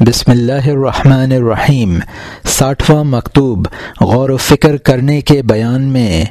بسم اللہ الرحمن الرحیم۔ ساٹھواں مکتوب، غور و فکر کرنے کے بیان میں۔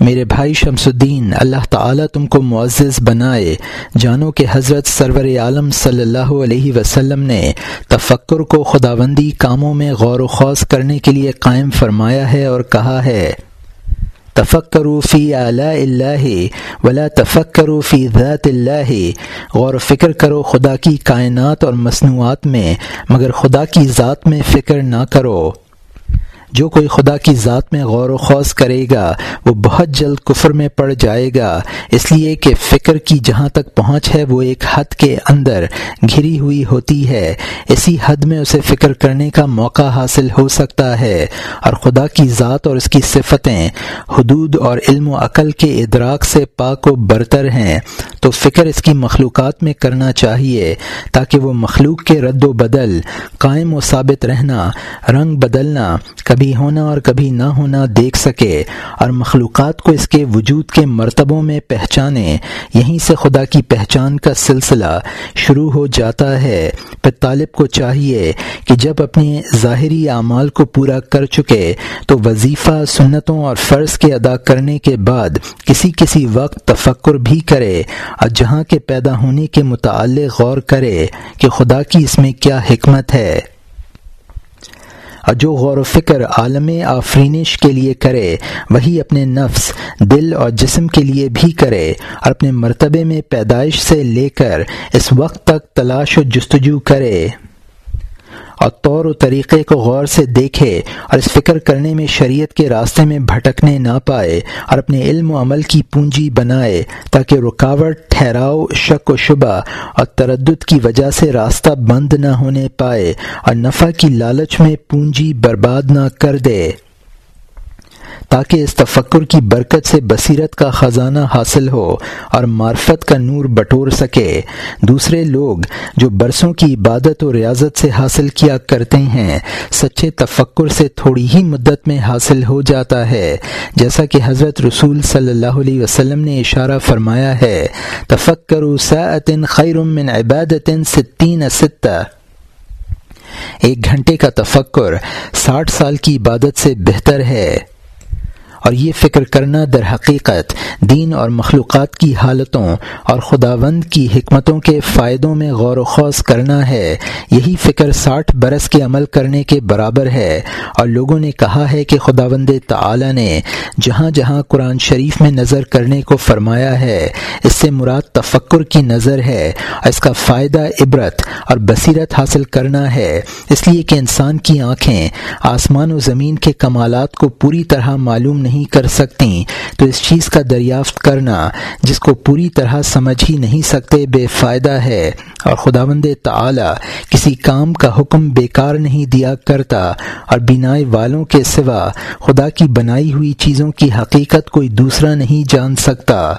میرے بھائی شمس الدین، اللہ تعالیٰ تم کو معزز بنائے۔ جانو کہ حضرت سرور عالم صلی اللہ علیہ وسلم نے تفکر کو خداوندی کاموں میں غور و خوص کرنے کے لیے قائم فرمایا ہے اور کہا ہے۔ تفکرو فی اعلیٰ اللہ ولا تفکرو فی ذات اللہ۔ غور و فکر کرو خدا کی کائنات اور مصنوعات میں، مگر خدا کی ذات میں فکر نہ کرو۔ جو کوئی خدا کی ذات میں غور و خوص کرے گا، وہ بہت جلد کفر میں پڑ جائے گا۔ اس لیے کہ فکر کی جہاں تک پہنچ ہے، وہ ایک حد کے اندر گھری ہوئی ہوتی ہے۔ اسی حد میں اسے فکر کرنے کا موقع حاصل ہو سکتا ہے۔ اور خدا کی ذات اور اس کی صفتیں حدود اور علم و عقل کے ادراک سے پاک و برتر ہیں۔ تو فکر اس کی مخلوقات میں کرنا چاہیے، تاکہ وہ مخلوق کے رد و بدل، قائم و ثابت رہنا، رنگ بدلنا، کبھی کبھی ہونا اور کبھی نہ ہونا دیکھ سکے اور مخلوقات کو اس کے وجود کے مرتبوں میں پہچانے، یہیں سے خدا کی پہچان کا سلسلہ شروع ہو جاتا ہے۔ پھر طالب کو چاہیے کہ جب اپنے ظاہری اعمال کو پورا کر چکے، تو وظیفہ، سنتوں اور فرض کے ادا کرنے کے بعد کسی کسی وقت تفکر بھی کرے اور جہاں کے پیدا ہونے کے متعلق غور کرے کہ خدا کی اس میں کیا حکمت ہے۔ اور جو غور و فکر عالم آفرینش کے لیے کرے، وہی اپنے نفس، دل اور جسم کے لیے بھی کرے اور اپنے مرتبے میں پیدائش سے لے کر اس وقت تک تلاش و جستجو کرے۔ اور طور و طریقے کو غور سے دیکھے اور اس فکر کرنے میں شریعت کے راستے میں بھٹکنے نہ پائے اور اپنے علم و عمل کی پونجی بنائے تاکہ رکاوٹ، ٹھہراؤ، شک و شبہ اور تردد کی وجہ سے راستہ بند نہ ہونے پائے اور نفع کی لالچ میں پونجی برباد نہ کر دے۔ تاکہ اس تفکر کی برکت سے بصیرت کا خزانہ حاصل ہو اور معرفت کا نور بٹور سکے۔ دوسرے لوگ جو برسوں کی عبادت و ریاضت سے حاصل کیا کرتے ہیں، سچے تفکر سے تھوڑی ہی مدت میں حاصل ہو جاتا ہے۔ جیسا کہ حضرت رسول صلی اللہ علیہ وسلم نے اشارہ فرمایا ہے تفکر خیر من عبادت ستین ستہ۔ ایک گھنٹے کا تفکر ساٹھ سال کی عبادت سے بہتر ہے۔ اور یہ فکر کرنا در حقیقت دین اور مخلوقات کی حالتوں اور خداوند کی حکمتوں کے فائدوں میں غور و خوص کرنا ہے۔ یہی فکر ساٹھ برس کے عمل کرنے کے برابر ہے۔ اور لوگوں نے کہا ہے کہ خداوند تعالی نے جہاں جہاں قرآن شریف میں نظر کرنے کو فرمایا ہے، اس سے مراد تفکر کی نظر ہے اور اس کا فائدہ عبرت اور بصیرت حاصل کرنا ہے۔ اس لیے کہ انسان کی آنکھیں آسمان و زمین کے کمالات کو پوری طرح معلوم نہیں نہیں کر سکتی تو اس چیز کا دریافت کرنا، جس کو پوری طرح سمجھ ہی نہیں سکتے، بے فائدہ ہے۔ اور خداوند تعالی کسی کام کا حکم بیکار نہیں دیا کرتا۔ اور بینائی والوں کے سوا خدا کی بنائی ہوئی چیزوں کی حقیقت کوئی دوسرا نہیں جان سکتا۔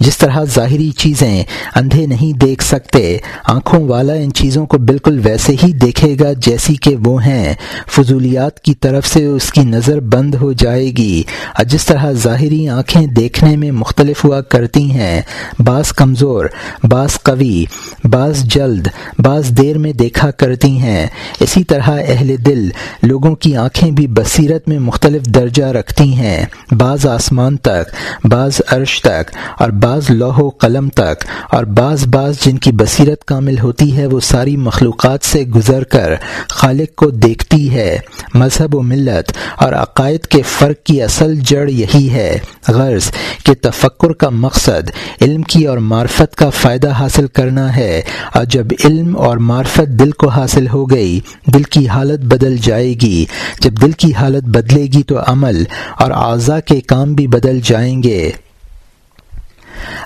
جس طرح ظاہری چیزیں اندھے نہیں دیکھ سکتے، آنکھوں والا ان چیزوں کو بالکل ویسے ہی دیکھے گا جیسی کہ وہ ہیں۔ فضولیات کی طرف سے اس کی نظر بند ہو جائے گی۔ اور جس طرح ظاہری آنکھیں دیکھنے میں مختلف ہوا کرتی ہیں، بعض کمزور، بعض قوی، بعض جلد، بعض دیر میں دیکھا کرتی ہیں۔ اسی طرح اہل دل لوگوں کی آنکھیں بھی بصیرت میں مختلف درجہ رکھتی ہیں۔ بعض آسمان تک، بعض عرش تک اور بعض لوہ و قلم تک اور بعض بعض جن کی بصیرت کامل ہوتی ہے وہ ساری مخلوقات سے گزر کر خالق کو دیکھتی ہے، مذہب و ملت اور عقائد کے فرق کی اصل جڑ یہی ہے۔ غرض، کہ تفکر کا مقصد علم کی اور معرفت کا فائدہ حاصل کرنا ہے۔ اور جب علم اور معرفت دل کو حاصل ہو گئی، دل کی حالت بدل جائے گی۔ جب دل کی حالت بدلے گی تو عمل اور اعضاء کے کام بھی بدل جائیں گے۔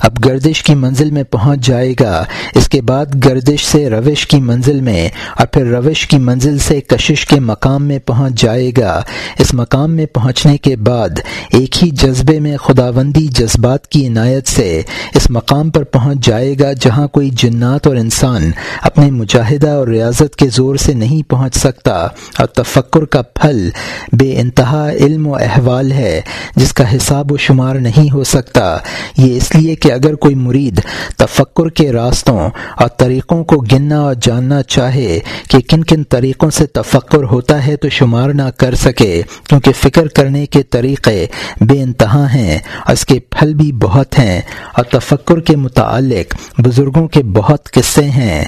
اب گردش کی منزل میں پہنچ جائے گا۔ اس کے بعد گردش سے روش کی منزل میں اور پھر روش کی منزل سے کشش کے مقام میں پہنچ جائے گا۔ اس مقام میں پہنچنے کے بعد ایک ہی جذبے میں خداوندی جذبات کی عنایت سے اس مقام پر پہنچ جائے گا جہاں کوئی جنات اور انسان اپنے مجاہدہ اور ریاضت کے زور سے نہیں پہنچ سکتا۔ اور تفکر کا پھل بے انتہا علم و احوال ہے جس کا حساب و شمار نہیں ہو سکتا۔ یہ اس لیے چاہیے کہ اگر کوئی مرید تفکر کے راستوں اور طریقوں کو گننا اور جاننا چاہے کہ کن کن طریقوں سے تفکر ہوتا ہے تو شمار نہ کر سکے، کیونکہ فکر کرنے کے طریقے بے انتہا ہیں، اس کے پھل بھی بہت ہیں اور تفکر کے متعلق بزرگوں کے بہت قصے ہیں۔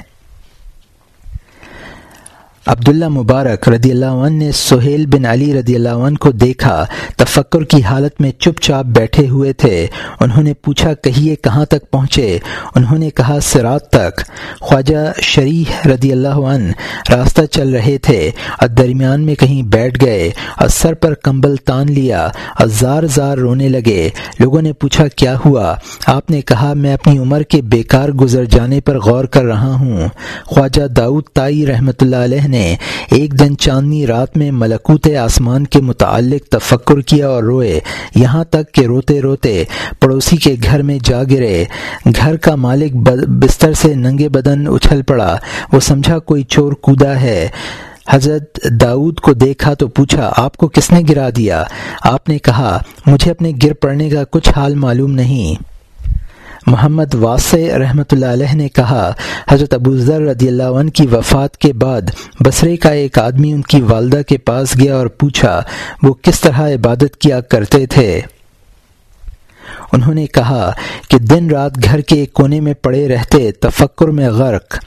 عبداللہ مبارک رضی اللہ عنہ نے سہیل بن علی رضی اللہ عنہ کو دیکھا، تفکر کی حالت میں چپ چاپ بیٹھے ہوئے تھے۔ انہوں نے پوچھا، کہیے، کہاں تک پہنچے؟ انہوں نے کہا، سرات تک۔ خواجہ شریح رضی اللہ عنہ راستہ چل رہے تھے۔ اور درمیان میں کہیں بیٹھ گئے۔ اور سر پر کمبل تان لیا۔ اور زار زار رونے لگے۔ لوگوں نے پوچھا، کیا ہوا؟ آپ نے کہا، میں اپنی عمر کے بیکار گزر جانے پر غور کر رہا ہوں۔ خواجہ داؤد تائی رحمۃ اللہ علیہ نے ایک دن چاندنی رات میں ملکوت آسمان کے متعلق تفکر کیا اور روئے۔ یہاں تک کہ روتے روتے پڑوسی کے گھر میں جا گرے۔ گھر کا مالک بستر سے ننگے بدن اچھل پڑا۔ وہ سمجھا کوئی چور کودا ہے۔ حضرت داؤد کو دیکھا تو پوچھا، آپ کو کس نے گرا دیا؟ آپ نے کہا، مجھے اپنے گر پڑنے کا کچھ حال معلوم نہیں۔ محمد واسع رحمۃ اللہ علیہ نے کہا، حضرت ابو ذر رضی اللہ عنہ کی وفات کے بعد بصرے کا ایک آدمی ان کی والدہ کے پاس گیا اور پوچھا، وہ کس طرح عبادت کیا کرتے تھے؟ انہوں نے کہا کہ دن رات گھر کے ایک کونے میں پڑے رہتے تفکر میں غرق۔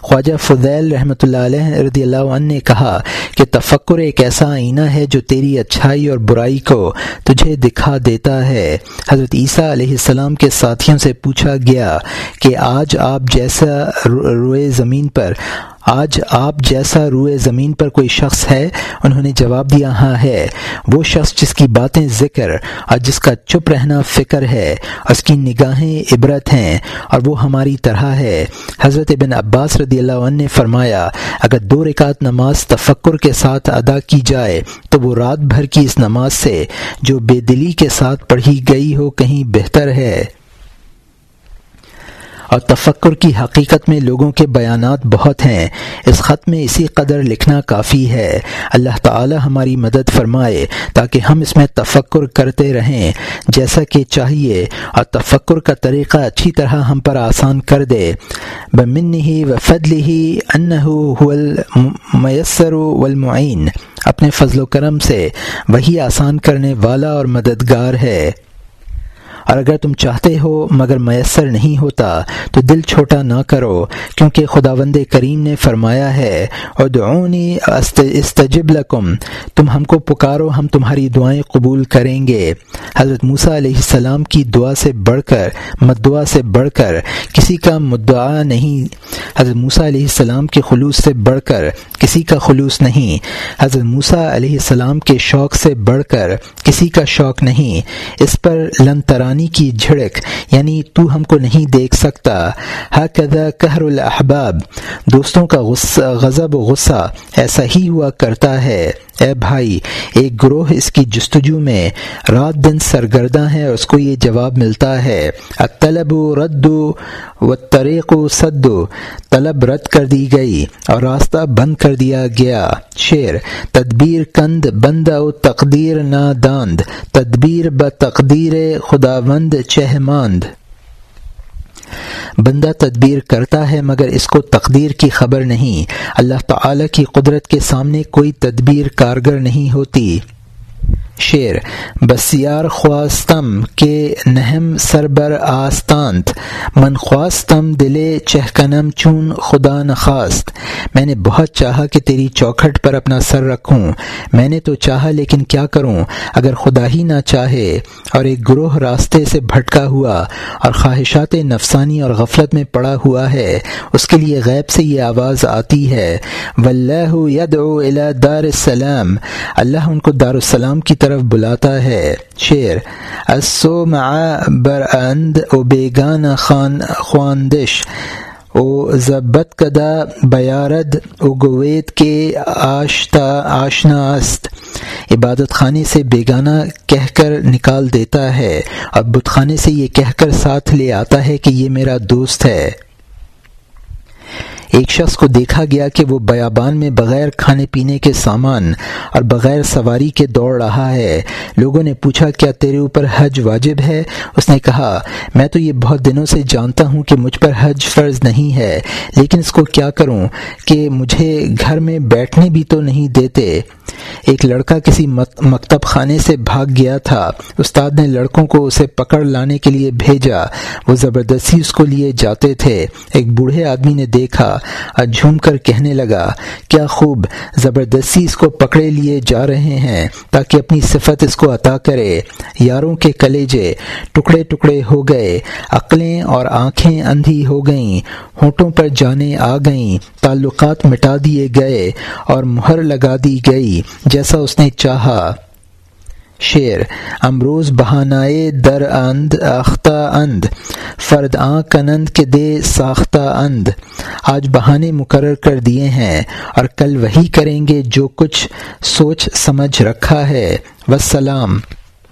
خواجہ فضیل رحمۃ اللہ علیہ رضی اللہ عنہ نے کہا کہ تفکر ایک ایسا آئینہ ہے جو تیری اچھائی اور برائی کو تجھے دکھا دیتا ہے۔ حضرت عیسیٰ علیہ السلام کے ساتھیوں سے پوچھا گیا کہ آج آپ جیسا روئے زمین پر آج آپ جیسا روئے زمین پر کوئی شخص ہے، انہوں نے جواب دیا ہاں ہے۔ وہ شخص جس کی باتیں ذکر اور جس کا چپ رہنا فکر ہے، اس کی نگاہیں عبرت ہیں اور وہ ہماری طرح ہے۔ حضرت بن عباس رضی اللہ عنہ نے فرمایا، اگر دو رکعت نماز تفکر کے ساتھ ادا کی جائے، تو وہ رات بھر کی اس نماز سے جو بے دلی کے ساتھ پڑھی گئی ہو کہیں بہتر ہے۔ اور تفکر کی حقیقت میں لوگوں کے بیانات بہت ہیں۔ اس خط میں اسی قدر لکھنا کافی ہے۔ اللہ تعالی ہماری مدد فرمائے تاکہ ہم اس میں تفکر کرتے رہیں۔ جیسا کہ چاہیے اور تفکر کا طریقہ اچھی طرح ہم پر آسان کر دے۔ بمن ہی و فضل ہی میسر والمعین۔ اپنے فضل و کرم سے وہی آسان کرنے والا اور مددگار ہے۔ اور اگر تم چاہتے ہو مگر میسر نہیں ہوتا، تو دل چھوٹا نہ کرو، کیونکہ خدا وند کریم نے فرمایا ہے اور دعونی استجب لکم، تم ہم کو پکارو، ہم تمہاری دعائیں قبول کریں گے۔ حضرت موسیٰ علیہ السلام کی دعا سے بڑھ کر مدعا سے بڑھ کر، کسی کا مدعا نہیں۔ حضرت موسیٰ علیہ السلام کے خلوص سے بڑھ کر، کسی کا خلوص نہیں۔ حضرت موسیٰ علیہ السلام کے شوق سے بڑھ کر، کسی کا شوق نہیں۔ اس پر لن تران کی جھڑک یعنی تو ہم کو نہیں دیکھ سکتا۔ کہر الاحباب، دوستوں کا غصہ، غضب و غصہ ایسا ہی ہوا کرتا ہے۔ اے بھائی، ایک گروہ اس کی جستجو میں رات دن سرگرداں ہے اس کو یہ جواب ملتا ہے طلب و رد و طریق و صد طلب رد کر دی گئی اور راستہ بند کر دیا گیا۔ شعر، تدبیر کند بند و تقدیر ناداند، تدبیر ب تقدیر خدا بند چہماند۔ بندہ تدبیر کرتا ہے مگر اس کو تقدیر کی خبر نہیں۔ اللہ تعالی کی قدرت کے سامنے کوئی تدبیر کارگر نہیں ہوتی۔ شعر بسیار خواستم کے نہم سربر آستانت من خواستم دلے چہکنم چون خدا نخواست. میں نے بہت چاہا کہ تیری چوکھٹ پر اپنا سر رکھوں، میں نے تو چاہا لیکن کیا کروں؟ اگر خدا ہی نہ چاہے اور ایک گروہ راستے سے بھٹکا ہوا اور خواہشات نفسانی اور غفلت میں پڑا ہوا ہے، اس کے لیے غیب سے یہ آواز آتی ہے، واللہ یدعو الى دار السلام. اللہ ان کو دار السلام کی طرف بلاتا ہے۔ شعر اسو مع برند او بیگان خان، خواندش۔ او ضبط کدا بیارد، او گوید کے آشتا، آشنا است۔ عبادت خانے سے بیگانہ کہہ کر نکال دیتا ہے۔ اور بت خانے سے یہ کہہ کر ساتھ لے آتا ہے کہ یہ میرا دوست ہے۔ ایک شخص کو دیکھا گیا کہ وہ بیابان میں بغیر کھانے پینے کے سامان اور بغیر سواری کے دوڑ رہا ہے۔ لوگوں نے پوچھا، کیا تیرے اوپر حج واجب ہے؟ اس نے کہا، میں تو یہ بہت دنوں سے جانتا ہوں کہ مجھ پر حج فرض نہیں ہے، لیکن اس کو کیا کروں کہ مجھے گھر میں بیٹھنے بھی تو نہیں دیتے۔ ایک لڑکا کسی مکتب خانے سے بھاگ گیا تھا۔ استاد نے لڑکوں کو اسے پکڑ لانے کے لیے بھیجا۔ وہ زبردستی اس کو لیے جاتے تھے۔ ایک بوڑھے آدمی نے دیکھا اور جھوم کر کہنے لگا، کیا خوب، زبردستی اس کو پکڑے لیے جا رہے ہیں تاکہ اپنی صفت اس کو عطا کرے۔ یاروں کے کلیجے ٹکڑے ٹکڑے ہو گئے، عقلیں اور آنکھیں اندھی ہو گئیں، ہونٹوں پر جانے آ گئیں، تعلقات مٹا دیے گئے اور مہر لگا دی گئی جیسا اس نے چاہا۔ شیر امروز بہانائے در اند آختہ اند، فرد آ کنند کے دے ساختہ اند۔ آج بہانے مقرر کر دیے ہیں اور کل وہی کریں گے جو کچھ سوچ سمجھ رکھا ہے۔ وسلام